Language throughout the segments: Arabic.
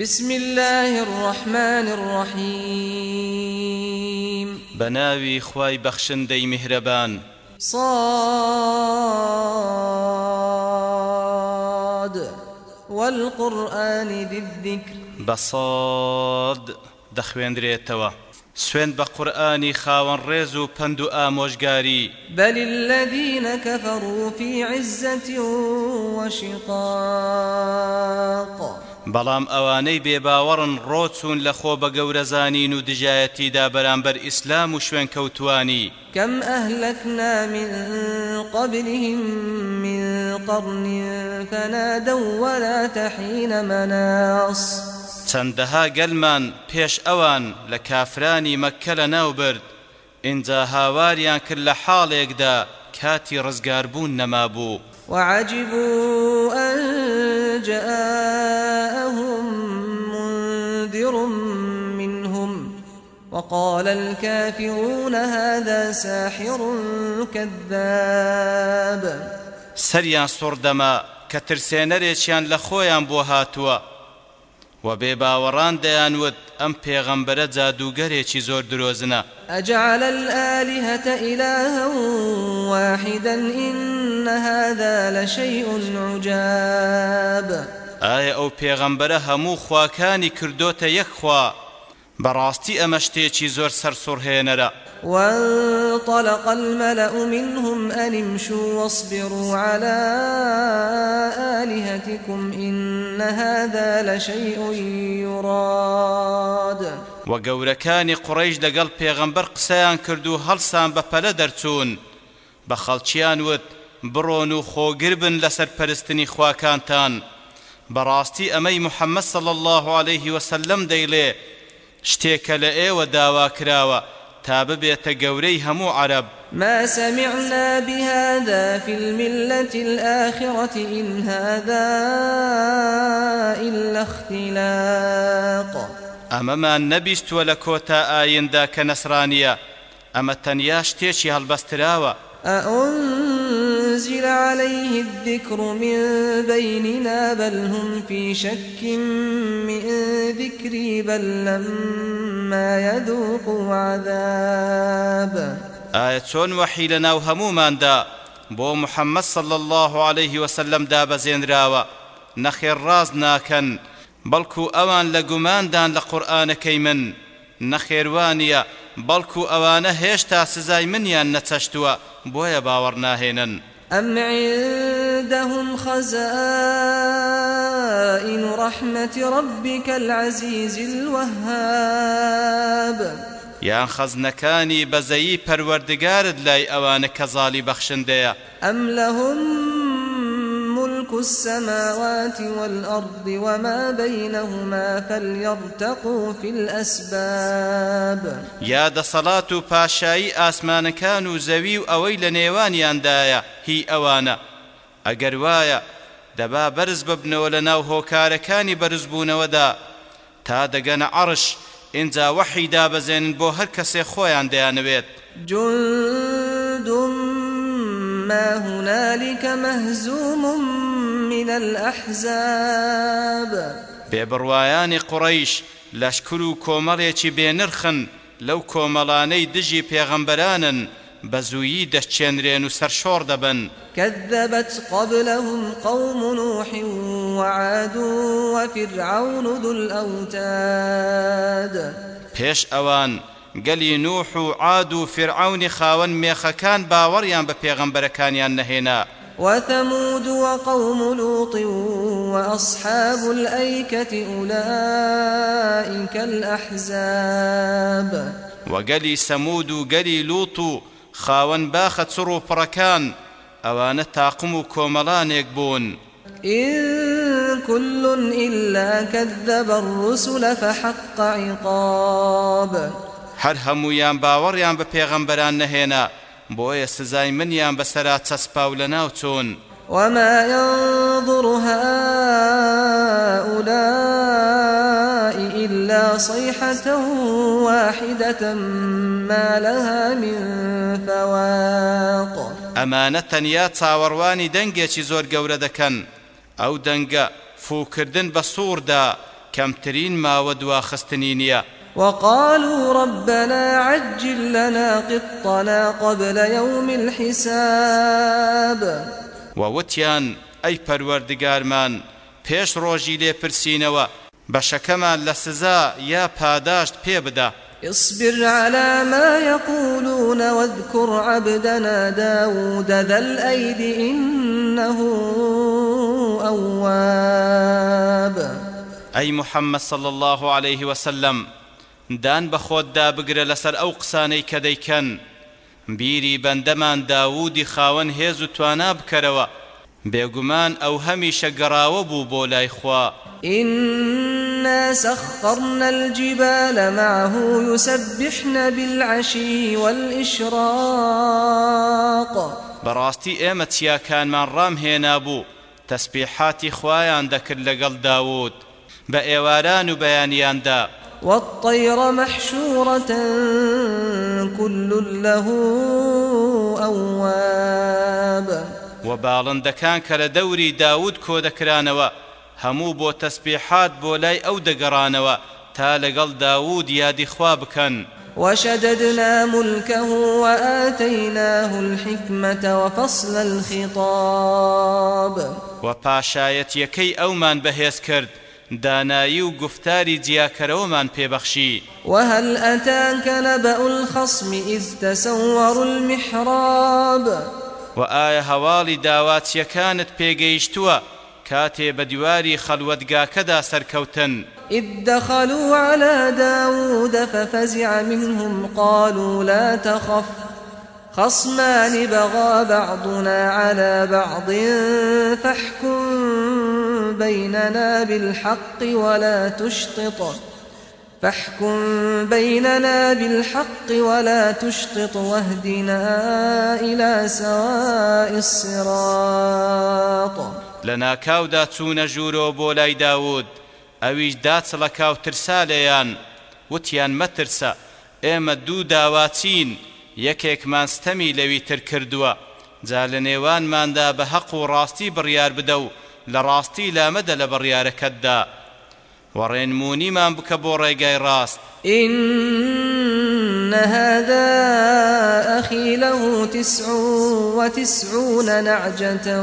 بسم الله الرحمن الرحيم. بناوي خواي بخشن دي مهربان صاد والقرآن ذي الذكر. بصاد دەخوێندرێتەوە. سوێن بە قورآانی خاوەن ڕێز و پند و ئامۆژگاری. بل الذين كفروا في عزة وشقاق. بەڵام ئەوانەی بێباوەڕن ڕۆچوون لە خۆ بە گەورەزانین و دژایەتیدا بەرامبەر ئیسلام و شوێن کەوتوانی. كم أهلكنا من قبلهم من قرن فنادوا ولا تحين مناص. چەندەها گەلمان پێش ئەوان لە کافرانی مەکە لە ناوبرد ئینجا هاواریان کرد لە حاڵێکدا کاتی ڕزگاربوون نەمابوو. وعجبوا أن جاءهم وقال الكافرون هذا ساحر كذاب. سەریان سوڕدەما کە ترسێنەرێکیان لە خۆیان بۆ هاتووە و بێباوەڕان دەیانوت ئەم پێغەمبەرە جادوگەرێکی زۆر درۆزنە. أجعل الآلهة إلها واحدا إن هذا لشيء عجاب. ئایا ئەو پێغەمبەرە هەموو خواکانی کردوتە یەک خوا؟ بەڕاستی ئەمە شتێکی زۆر سەرسوڕهێنەرە وانطلق الملأ منهم أن امشوا واصبروا على آلهتكم إن هذا لشيء يراد. وەگەورەکانی قڕەیش دەگەڵ پێغەمبەر قسەیان کرد و هەڵسان بە پەلە دەرچوون. بە خەڵکیان وت بڕۆن و خۆگر بن لەسەر پەرستنی خواکانتان. بەڕاستی ئەمەی محەممەد صل الله عليه وسلم دەیڵێ شتێکە لە ئێوە داوا کراوە تا ببێتە گەورەی هەموو عرب. ما سمعنا بهذا في الملة الآخرة إن هذا إلا اختلاق. ئەمەمان نەبیستووە لە کۆتا ئایندا کە نەسرانیە. ئەمە تەنیا شتێکی هەڵبەستراوە. أأنزل عليه الذكر من بيننا بل هم في شك من ذكري بل لما يذوقوا عذاب. ئایا چۆن وەحی لە ناو هەموماندا؟ بۆ محەممەد صل الله عليه وسلم دابەزێنراوە نەخێر ڕاز ناکەن بەڵکو ئەوان لە گوماندان لە قورآانەکەی من. نەخێوانە بەڵکو ئەوانە هێشتا سزای منیان نەچەشتووە بۆیە باوەڕ ناهێنن. أم عندهم خزائن رحمة ربك العزيز الوهاب. یان خەزنەکانی بەزەیی پەروەردگارت لای ئەوانە کە زاڵی بەخشندەیە. أم لهم ملك السماوات والأرض وما بينهما فليرتقوا في الأسباب. یا دەسەڵات و پاشایی ئاسمانەکان و زەوی و ئەوەی لە نێوانیاندایە هی ئەوانە. ئەگەر وایە دەبا بەرز ببنەوە لە ناو هۆکارەکانی بەرزبوونەوەدا. تا دەگەنە عڕش اینجا وحی دابەزێنن بۆ هەر کەسێ خۆیان دەیانەوێت. جند ما هنالك مهزوم من الأحزاب. بێبڕوایانی قوڕەیش لەشکر و کۆمەڵێکی بێنرخن لەو کۆمەڵانەی دژی پێغەمبەرانن بەزوویی دەستچێنرێن و سەرشۆڕ دەبن. كذبت قبلهم قوم نوح وعاد وفرعون ذو الأوتاد. پێش ئەوان گەلی نوح و عاد و فرعونی خاوەن مێخەکان باوەڕیان بە پێغەمبەرەکانیان نەهێنا. وثمود وقوم لوط وأصحاب الأيكة أولئك الأحزاب. وقلي سمود قلي لوط خاوەن باخە چڕ و پڕەکان ئەوانە تاقم کۆمەڵانێک بوون. إن كل إلا كذب الرسل فحق عقاب. هەر هەمویان باوەڕیان بە پێغەمبەران نەهێنا بۆیە سزای منیان بەسەرا چەسپا و لەناو چۆن. وما ينظر هؤلاء إلا صيحة واحدة ما لها من فواق. أمانة يا تاورواني دنجة زور قورة دكن أو دنجة فوكردن بصور دا كمترين ما ودوا خستنينيا وقالوا ربنا عجل لنا قطنا قبل يوم الحساب. ووتيان أي پروردگارمان پێش ڕۆژی لێپرسینەوە بەشەکەمان لە سزا یا پاداشت پێ بدە. اصبر على ما يقولون واذكر عبدنا داود ذا الأيد إنه أواب. أي محمد صلى الله عليه وسلم دان بخۆتدا بگرە لەسەر ئەو قسانەی کە دەیکەن. بیری بەندەمان داوودی خاوەن هێز و توانا بکەرەوە. بێگومان ئەو هەمیشە گەڕاوە بوو بۆ لای خوا. إنا سخرنا الجبال معه يسبحن بالعشي والإشراق. براستي ئێمە چیاکانمان ڕام هێنابوو تەسبیحاتی خوایان دەکرد لەگەڵ داوود. بە ئێواران و بەیانیاندا. والطير محشورة كل له أواب. وباڵندەکان کە لە دەوری داود کۆ دەکرانەوە هەموو بۆ تەسبیحات بۆ لای ئەو دەگەڕانەوە تا لەگەڵ داود یادی خوا بکەن. وشددنا ملكه وآتيناه الحكمة وفصل الخطاب. وپاشایەت یەکەی ئەومان بەهێز کرد. دانایی و گفتاری جیاکەرەوەمان پێبەخشی. وهل أتاك نبأ الخصم إذ تسوروا المحراب؟ وآية هەواڵی داواتیەکانت پێگەیشتووە؟ کاتێ بە دیواری خەلوەتگاکەدا سەرکەوتن. إذ دخلوا على داود ففزع منهم قالوا لا تخف. خصمان بغى بعضنا على بعض فاحكم بيننا بالحق ولا تشطط. فاحكم بيننا بالحق ولا تشطط واهدنا إلى سواء الصراط. لنا كاودا تون جورو بولاي داود ئەویش داچڵەکاو ترسا لێیان وتیان مەترسە ئێمە دوو داواچین یەکێکمان ستەمی لەوی تر کردووە. جا لە نێوانماندا بە حەق و ڕاستی بڕیار بدە و لە ڕاستی لامەدە لە بڕیارەکەتدا. وەڕێنمونیمان بکە بۆ ڕێگای إن هذا أخي له تسع وتسعون نعجة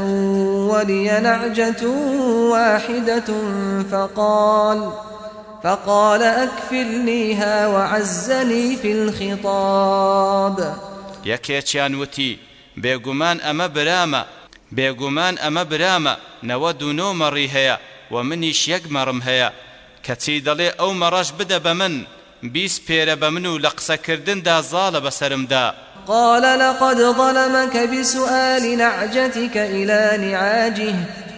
ولي نعجة واحدة فقال فقال أكفلنيها وعزني في الخطاب. یەکێکیان وتی بێگومان ئەمە برامە بێگومان ئەمە برامە نەوە دوونۆمەڕی هەیە و منیش یەک مەڕم هەیە کەچی دەڵێ ئەو مەڕەش بدە بە من بیست پێرە بە من و لە قسەکردندا زاڵە بەسرمدا قال لقد ظلمك بسؤال نعجتك إلى نعاجه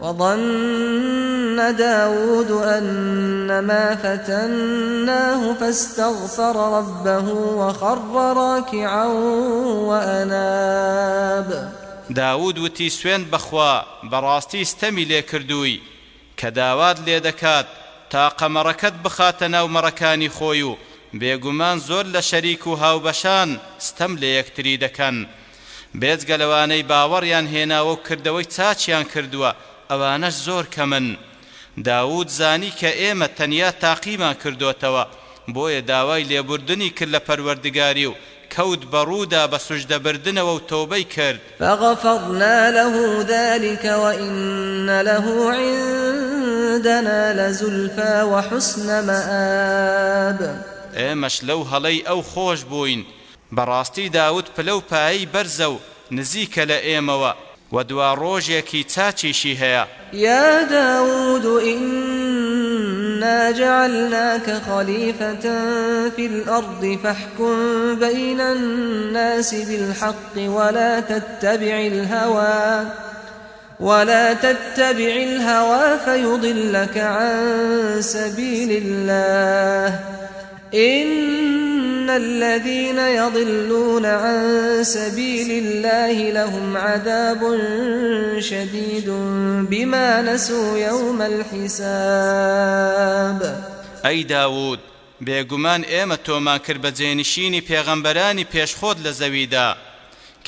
وظن داود أنما فتناه فاستغفر ربه وخر راكعا وأناب داود وتی سوێن بەخوا بەڕاستی ستەمی لێ کردووی کە داوات لێ دەکات تا قەمەڕەکەت بخاتە ناو مەڕەکانی خۆی و بێگومان زۆر لە شەریک و هاوبەشان ستەم لە یەکتری دەکەن. بێجگە لەوانەی باوەڕیان هێناوە و کردەوەی چاچیان کردووە ئەوانەش زۆر کەمن داود زانی کە ئێمە تەنیا تاقیمان کردوتەوە. بۆیە داوای لێبوردنی کرد لە پەروەردگاری و كود برودا بسجد بردنا وتوبي كرد فغفرنا له ذلك وإن له عندنا لزلفى وحسن مآب. ئێمەش لەو هەڵەی ئەو خۆش بووین. بەڕاستی داود پلەو پایی بەرزە و نزیکە لە ئێمەوە. و دوا ڕۆژێکی چاچیشی هەیە. داود إنا جعلناك خليفة في الأرض فاحكم بين الناس بالحق ولا تتبع الهوى ولا تتبع الهوى فيضلك عن سبيل الله. إن إن الذين يضلون عن سبيل الله لهم عذاب شديد بما نسوا يوم الحساب أي داود بێگومان ئێمە تۆمان کرد بە جێنشینی پێغەمبەرانی پێشخۆت لە زەویدا.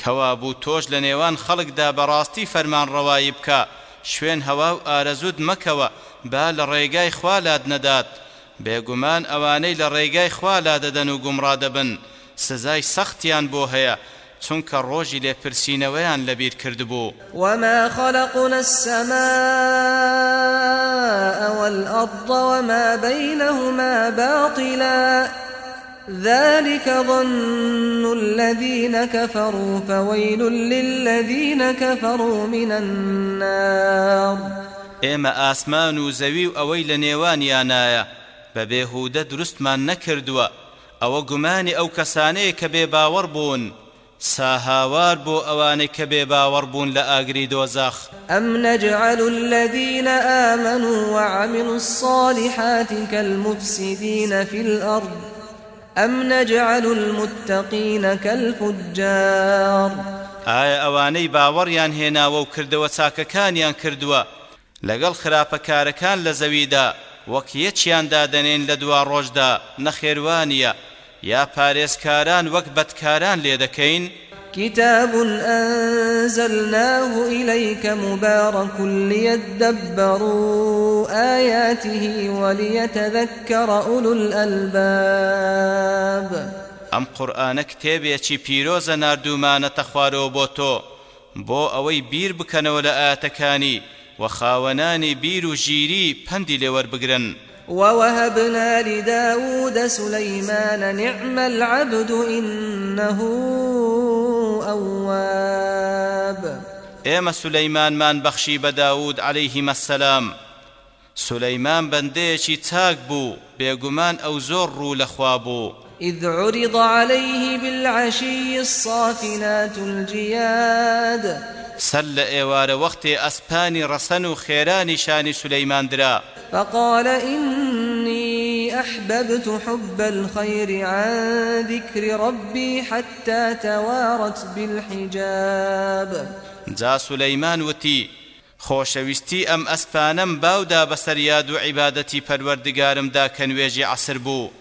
کەوا بوو تۆش لە نێوان خەڵکدا بەڕاستی فەرمان ڕەوایی بکە. شوێن هەوا و ئارەزود مەکەوە با لە ڕێگای خوالات نەدات. بێگومان ئەوانەی لە ڕێگای خوالا دەدەن و گومڕا دەبن. سزای سەختیان بۆ هەیە چونکە ڕۆژی لێپرسینەوەیان لەبیر کردبوو وما خلقنا السماء والأرض وما بينهما باطلا. ذلك ظن الذين كفروا فويل للذين كفروا من النار. ئێمە ئاسمان و زەوی و ئەوەی لە نێوانیانایە دروستمان نەکردووە. ئەوە گومانی ئەو کەسانەیە کە بێ باوەڕ بوون. ساهاوار کە بێ باوەڕ بوون لە ئاگری دۆزەخ ئەم نەجعل الذين آمنوا وعملوا الصالحات كالمفسدين في الأرض؟ أم نجعل المتقين كالفجار؟ ئایا ئەوانەی باوەڕیان هێناوە و کردەوە چاکەکانیان کردووە؟ لەگەڵ خراپەکارەکان لە زەویدا. وەک یەکیان دادەنێن لە دوا ڕۆژدا نەخێوانیە یا پارێزکاران وەک بەدکاران لێ دەکەین. كتاب أنزلناه إليك مبارك ليدبروا آياته وليتذكر أولو الألباب. ئەم قورآانە کتێبێکی پیرۆزە نردومانەتە خوارەوە بۆ تۆ. بۆ ئەوەی بیر بکەنەوە لە ئاەتەکانی وخاوناني بيرو جيري پندي لور بگرن ووهبنا لداود سليمان نعم العبد إنه أواب. إما سليمان من بخشي بداود عليهما السلام. سليمان بنديشي تاك بو بيقمان أو رو لخوابو إذ عرض عليه بالعشي الصافنات الجياد. سل ايوار وقت اسباني رسن خيراني شان سليمان درا. فقال إني أحببت حب الخير عن ذكر ربي حتى توارت بالحجاب. جا سليمان وتي خۆشەویستی ئەم ئەسپانەم باودا بەسەر یاد و عیبادەتی پەروەردگارمدا کە نوێژی عسر بوو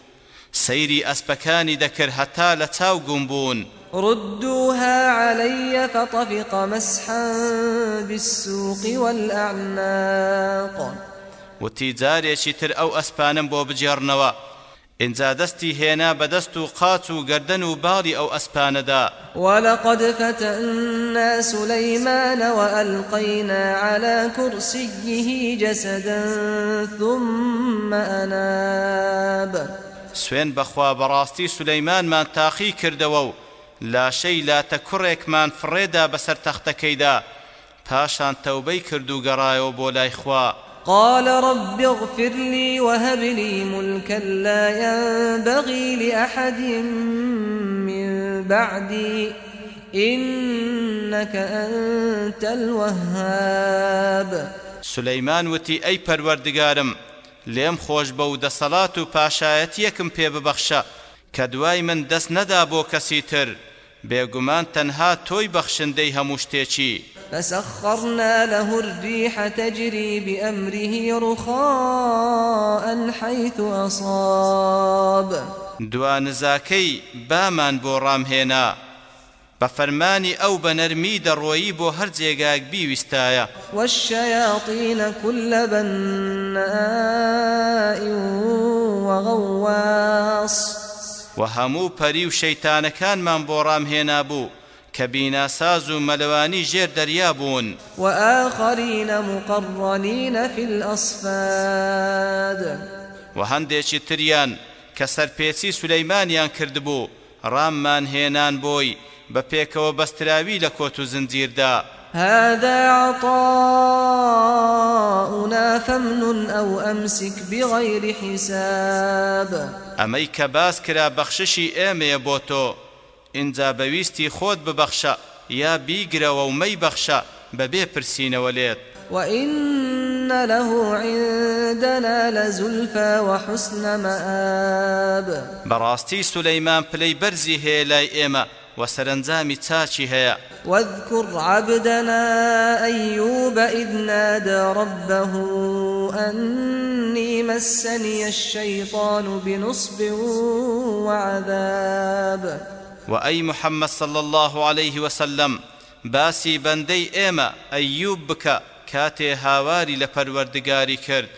سەیری ئەسپەکانی دەکرد هەتا لە چاو گوم بوون ردوها علي فطفق مسحا بالسوق والأعناق. وتیجارێکی تر ئەو ئەسپانم بۆ بجێڕنەوە. ئینجا دەستی هێنا بەدەست و قاچ و گردن و باڵی ئەو ئەسپانەدا. ولقد فتنا سليمان وألقينا على كرسيه جسدا ثم أناب. سوێن بەخوا بەڕاستی سولەیمانمان تاقی کردەوە و لاشەی لاتە کوڕێکمان فڕێدا بەسەر تەختەکەیدا پاشان تەوبەی کرد و گەڕایەوە بۆ لای خوا قال رب اغفر لي وهب لي ملكا لا ينبغي لأحد من بعدي. إنك أنت الوهاب. سليمان وتي أي پروردگارم لێم خۆش بە و دەسەڵات و پاشایەتیەکم پێ ببەخشە. کە دوای من دەست نەدا بۆ کەسی تر. بێگومان تەنها تۆی بەخشندەی هەموو شتێکی. فسخرنا له الريح تجري بأمره رخاء حيث أصاب. دوانزاكي بامان بۆ ڕامهێنا. بە فەرمانی ئەو بە نەرمی دەڕۆیی بۆ هەر جێگاک بیویستایە. والشياطين كل بناء وغواص. وهمو پەری و شەیتانەکانمان بۆ ڕامهێنا بوو کە بیناساز و مەلەوانی ژێر دەریا بوون. وآخرين مقرنين في الأصفاد. وهەندێکی تریان کە سەرپێچی سولەیمانیان کردبوو ڕاممان هێنان بۆی بە پێکەوە بەستراوی لە کۆت و زنجیردا. هذا عطاؤنا فمن أو أمسك بغير حساب. ئەمەی کە باس کرا بەخششی ئێمەیە بۆ تۆ ئینجا بەویستی خۆت ببەخشە یا بیگرەوە و مەی بەخشە بەبێ پرسینەوە لێت وإن إن له عندنا لزلفى وحسن مآب. براستي سليمان بلي برزي هي لاي إيما وسرنزامي تاچي هي واذكر عبدنا أيوب إذ نادى ربه أني مسني الشيطان بنصب وعذاب. وأي محمد صلى الله عليه وسلم باسي بندي إيما أيوب بك كاتي هاواري لپروردگاري کرد.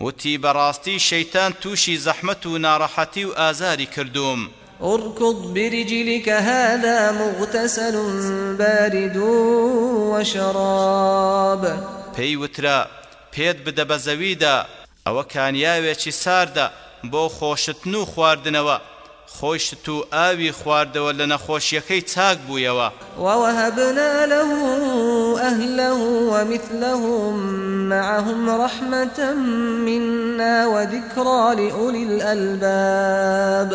وتي براستي شيطان توشي زحمت و ناراحتي و آزاري كردوم اركض برجلك هذا مغتسل بارد وشراب. پێی وترا پێت بدە بە زەویدا ئەوە کانیاوێکی ساردە بۆ خۆشتن و خواردنەوە. خۆشت و ئاوی خواردەوە لە نەخۆشیەکەی چاک بوویەوە. ووهبنا له أهله ومثلهم معهم رحمة منا وذكرى لأولي الألباب.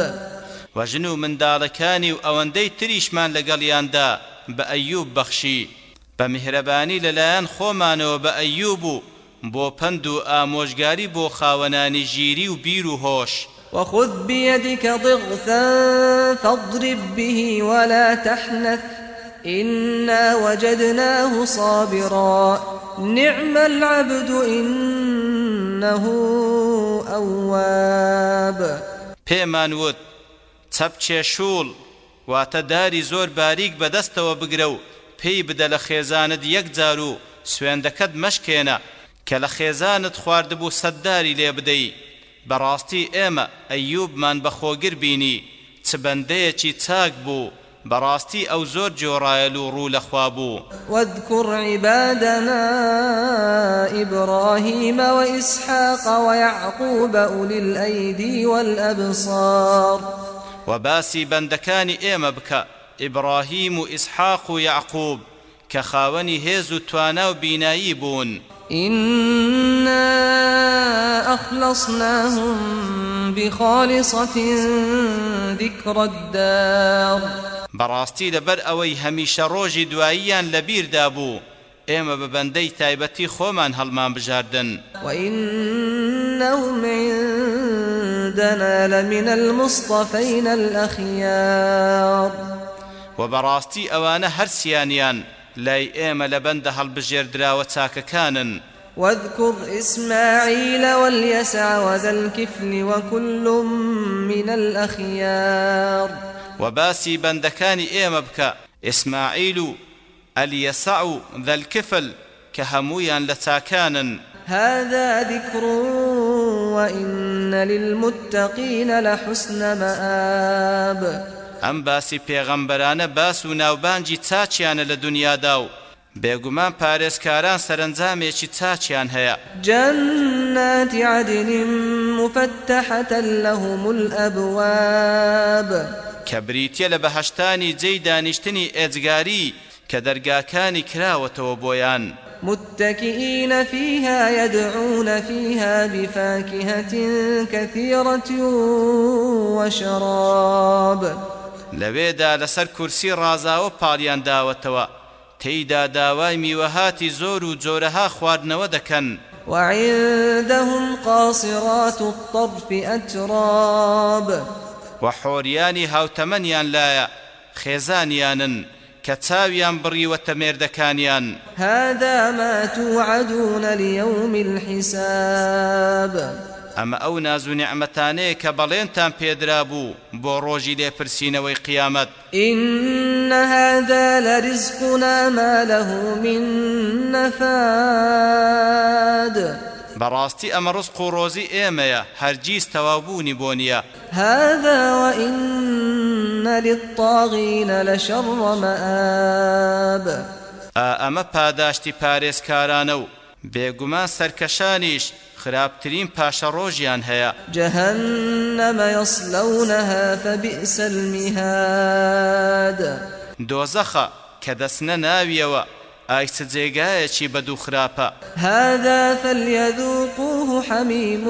وەژن و منداڵەکانی و ئەوەندەی تریشمان لەگەڵیاندا بە ئەیوب بەخشی. بە میهرەبانی لەلایەن خۆمانەوە بە ئەیوب و بۆ پند و ئامۆژگاری بۆ خاوەنانی ژیری و بیر و هۆش. وخذ بيدك ضغثا فاضرب به ولا تحنث إنا وجدناه صابرا. نعم العبد إنه أواب. پێمان وت چەپچێ شوڵ واتە داری زۆر باریک بەدەستەوە بگرە و پێی بدە لە خێزانت یەک جار و سوێندەکەت مەشکێنە کە لە خێزانت خواردبوو سەدداری لێ بدەی. بەڕاستی ئێمە ئەیوبمان بەخۆگر بینی چ بەندەیەکی چاک بوو بەڕاستی ئەو زۆر جۆڕایەل و ڕوو لەخوا بوو. واذكر عبادنا إبراهيم وإسحاق ويعقوب أولي الأيدي والأبصار. وباسي بندكاني إيمە بکە ئیبراهیم و ئیسحاق و یعقوب کە خاوەنی هێز و توانا و بینایی بوون إنا أخلصناهم بخالصة ذكر الدار. بەڕاستی لەبەر ئەوەی هەمیشە ڕۆژی دواییان لەبیردا بوو ئێمە بە بەندەی تایبەتی خۆمان هەڵمان بژاردن وإنهم عندنا لمن المصطفين الأخيار. وبەڕاستی ئەوانە هەرسیانیان لای ئێمە لە بەندە هەڵبژێردراوە چاکەکانن واذكر إسماعيل واليسع وذا الكفل وكل من الأخيار. وباسي ئیسماعیل و ئەلیەسع و ذەلکفل کە هەموویان لە چاکانن هذا ذكر وإن للمتقين لحسن مآب. ئەم باسی پێغەمبەرانە باس و ناوبانجی چاچیانە لە دنیادا و بێگومان پارێزکاران سەرنجامێکی چاچیان هەیە. جنات عدن مفتحة لهم الأبواب. کە بریتە لە بەهشتانی جێی دانیشتنی ئێجگاری کە دەرگاکانی کراوەتەوە بۆیان. متكئين فيها يدعون فيها بفاكهة كثيرة وشراب. لەوێدا لەسەر کورسی ڕازاوە پاڵیان داوەتەوە. تێیدا داوای میوەهاتی زۆر و جۆرەها خواردنەوە دەکەن. وعندهم قاصرات الطرف أتراب. وحۆریانی هاوتەمەنیان لایە خێزانیانن. کە چاویان بڕیوەتە مێردەکانیان هذا ما توعدون ليوم الحساب. ئەمە ئەو ناز و نیعمەتانەیە کە بەڵێنتان پێدرا بوو بۆ ڕۆژی لێپرسینەوەی قیامەت إن هذا لرزقنا ما له من نفاد. ڕزق و ڕۆزی ئێمەیە هەرگیز تەوابوونی بۆ نییە هذا وإن للطاغين لشر مآب. ئەمە پاداشتی پارێزکارانە و بێگومان سەرکەشانیش خراپترین پاشە ڕۆژیان هەیە. جهنم يصلونها فبئس المهاد. دۆزەخە کە دەسنە ناویەوە. ئایسە جێگایەکی بەدوو خراپە هذا فليذوقوه حميم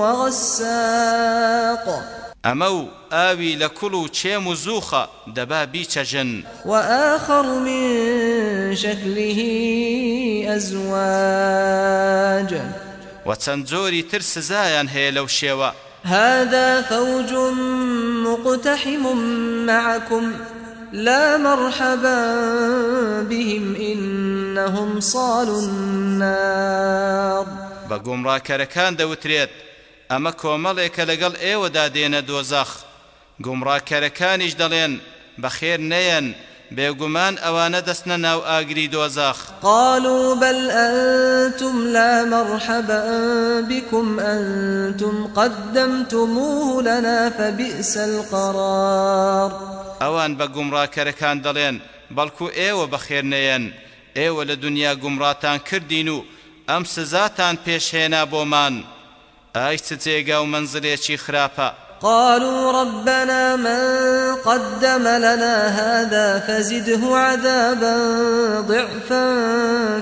وغساق. ئەمە و ئاوی لە کوڵ و چێم و زووخە دەبا بیچەژن وآخر من شكله أزواج. و چەند جۆری تر سزایان هەیە لەو شێوە. هذا فوج مقتحم معكم. لا مرحبا بهم إنهم صالوا النار. بە گومڕاکەرەکان دەوترێت ئەمە کۆمەڵێکە لەگەڵ ئێوەدا دێنە دۆزەخ. گومڕاکەرەکانیش دەڵێن بەخێر نەیەن بێگومان ئەوانە دەستنە ناو ئاگری دۆزەخ. قالوا بل أنتم لا مرحبا بكم أنتم قدمتموه لنا فبئس القرار. ئەوان بە گومڕاکەرەکان دەڵێن بەڵکو ئێوە بەخێر نەیەن. ئێوە لە دنیا گومڕاتان کردین و ئەم سزاتان پێشهێنا بۆمان ئای چ جێگا و منزلێکی خراپە. قالوا ربنا من قدم لنا هذا فزده عذابا ضعفا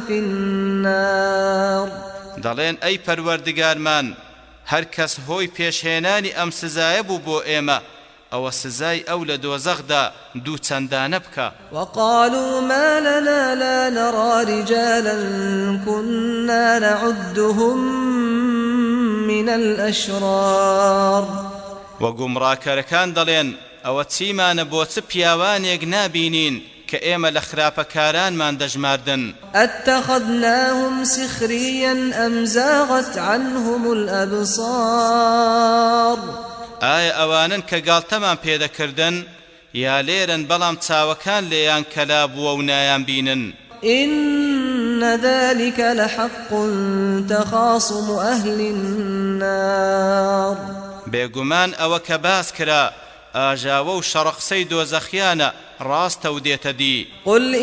في النار. دەڵێن ئەی پەروەردگارمان هەر کەس هۆی پێشهێنانی ئەم سزایە بوو بۆ ئێمە. ئەو لە دۆزەخدا دوو چەندانە بکە. وقالوا ما لنا لا نرى رجالا كنا نعدهم من الأشرار. وە گومڕاکەرەکان دەڵێن ئەوە چیمانە بۆ چ پیاوانێک نابینین کە ئێمە لە خراپەکارانمان دەژماردن؟ أتخذناهم سخريا أم زاغت عنهم الأبصار؟ ئایا ئەوانن کە گاڵتەمان پێدەکردن یا لێرن بەڵام چاوەکان لێیان کەلا بووە و نایان بینن؟ إن ذلك لحق تخاصم أهل النار. بێگومان ئەوە کە باس کرا ئاژاوە و شەڕەقسەی دۆزەخیانە ڕاستە و دێتە دی. قل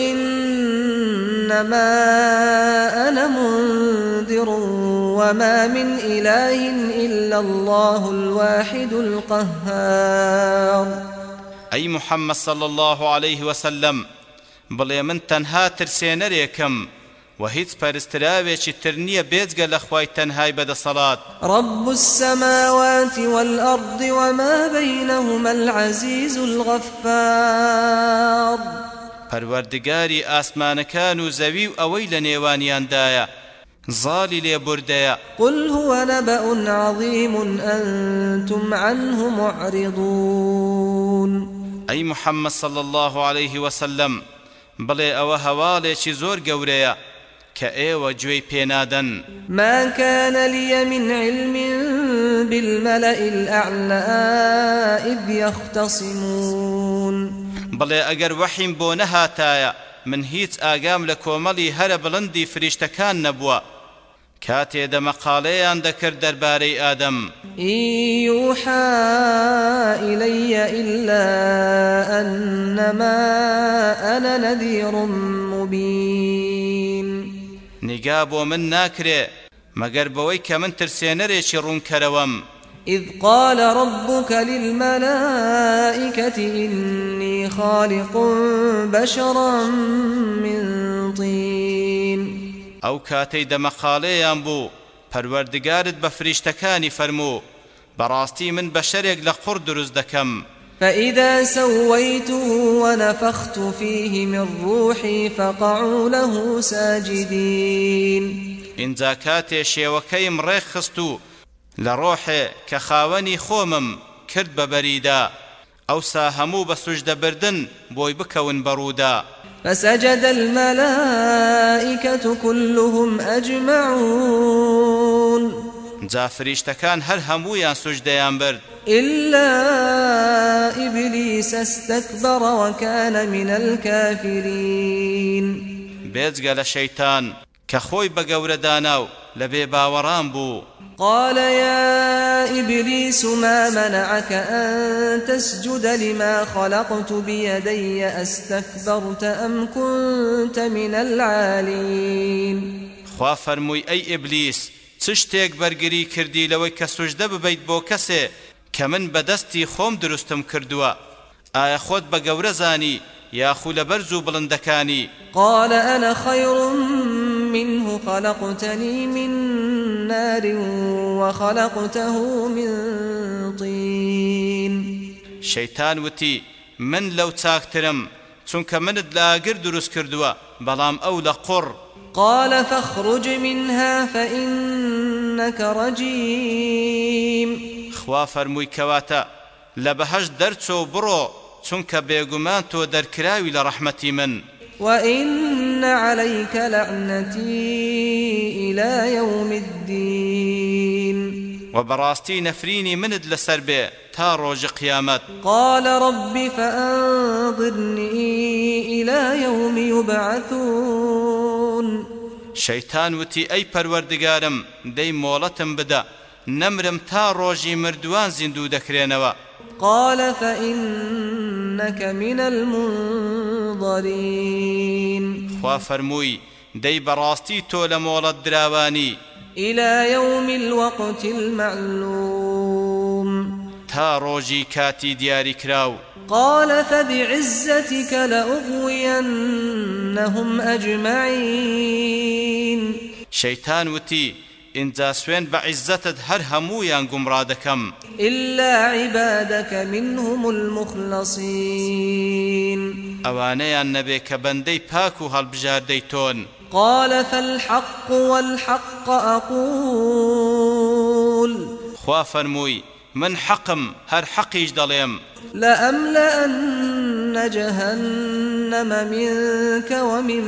إنما أنا منذر وما من إله إلا الله الواحد القهار. ئەی محەممەد صلى الله عليه وسلم بڵێ من تەنها ترسێنەرێکم و هیچ پەرستراوێکی تر نییە بێجگە لە خوای تەنهای بەدەسەڵات رب السماوات والأرض وما بينهما العزيز الغفار. پەروەردگاری ئاسمانەکان و زەوی و ئەوەی لە نێوانیاندایە. زاڵی لێبوردەیە قل هو نبأ عظيم أنتم عنه معرضون. ئەی محەممەد صلى الله عليه وسلم ئەوە هەواڵێکی زۆر گەورەیە کە ئێوە گوێی پێنادەن. ما كان لي من علم بالملأ الأعلى إذ يختصمون. بڵێ ئەگەر وەحیم بۆ نەهاتایە من هیچ ئاگام لە کۆمەڵی هەرە بڵندی فریشتەکان نەبووە. کاتێ دەمەقالەیان دەکرد دەربارەی ئادەم. إن يوحى إلي إلا أنما أنا نذير مبين. نیگا بۆ من ناکرێ مەگەر بەوەی کە من ترسێنەرێکی ڕوونکەرەوەم. إذ قال ربك للملائكة إني خالق بشرا من طين. ئەو کاتەی دەمەقالەیان بوو پەروەردگارت بە فریشتەکانی فەرموو بەڕاستی من بە شەرێک لە قوڕ دروست دەکەم فإذا سويته ونفخت فيه من روحي فقعوا له ساجدين. ئینجا کاتێ شێوەکەیم ڕێک خست و لە ڕۆحێ کە خاوەنی خۆمم کرد بە بەریدا ئەوسا هەموو بە سوژدەبردن بۆی بکەون بەڕوودا فسجد الملائكة كلهم أجمعون. جا فریشتەکان هەر هەموویان سوژدەیان برد. إلا إبليس استكبر وكان من الكافرين. بێجگە لە شەیتان کە خۆی بە گەورەدانا و قال يا إبليس ما منعك أن تسجد لما خلقت بيدي أستكبرت أم كنت من العالين؟ خوا فەرمووی ئەی ئیبلیس چ شتێک بەرگری کردی لەوەی کە سوژدە ببەیت بۆ کەسێ کە من بەدەستی خۆم دروستم کردووە؟ ئایا خۆت بە گەورە زانی یاخو لە بەرز و بڵندەکانی؟ قال أنا خير منه خلقتني من نار وخلقته من طين. شەیتان وتی من لەو چاکترم چونکە منت لاگر دروست کردووە بەڵام ئەو لە قڕ. قال فاخرج منها فإنك رجيم. خوا فەرمووی کەواتە لە بەهەش دەرچۆ بڕۆ چونکە بێگومان تۆ دەرکراوی لە ڕەحمەتی من. وإن عليك لعنتي إلى يوم الدين. وبراستي نفريني مند لسر بي تا روج قيامت. قال رب فأنظرني إلى يوم يبعثون. شەیتان وتی ئەی پەروەردگارم دەی مۆڵەتم بدە نەمرم تا ڕۆژی مردووان زیندوو دەکرێنەوە قال فإنك من المنظرين. خوا فەرمووی دەی بەڕاستی تۆ لە مۆڵەت دراوانی إلى يوم الوقت المعلوم. تا ڕۆژی کاتی دیاری کراو. قال فبعزتك لأغوينهم أجمعين. شەیتان وتی ئینجا سوێن بە عیزەتت هەر گومڕا دەکەم إلا عبادك منهم المخلصين. ئەوانەیان نەبێ کە بەندەی پاک و هەڵبژاردەی تۆن قال فالحق والحق أقول. خوا فەرمووی من حەقم هەر حەقیش دەڵێم لأملأن جهنم منك ومن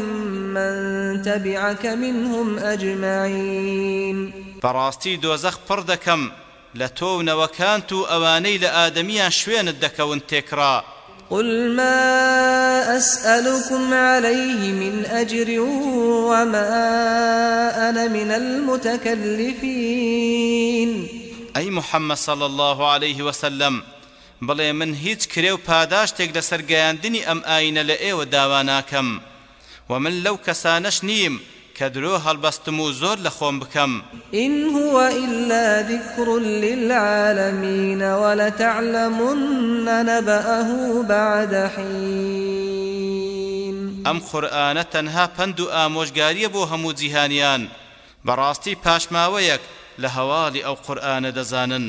من تبعك منهم أجمعين. بەڕاستی دۆزەخ پڕ دەکەم لە تۆ و نەوەکانت و ئەوانەی لە ئادەمیان شوێنت دەکەون تێکرا. قل ما أسألكم عليه من أجر وما أنا من المتكلفين. ئەی محەممەد صل الله عليه وسلم بڵێ من هیچ کرێ و پاداشتێک لە سەرگەیاندنی ئەم ئاینە لە ئێوە داوا ناکەم. و من لەو کەسانەش نیم کە درۆ هەڵبەستم و زۆر لە خۆم بکەم. إن هو إلا ذكر للعالمين ولتعلمن نبأه بعد حين. ئەم قورآانە تەنها پند و ئامۆژگاریە بۆ هەموو جیهانیان. بەڕاستی پاشماوەیەک لە هەواڵی ئەو قورآانە دەزانن.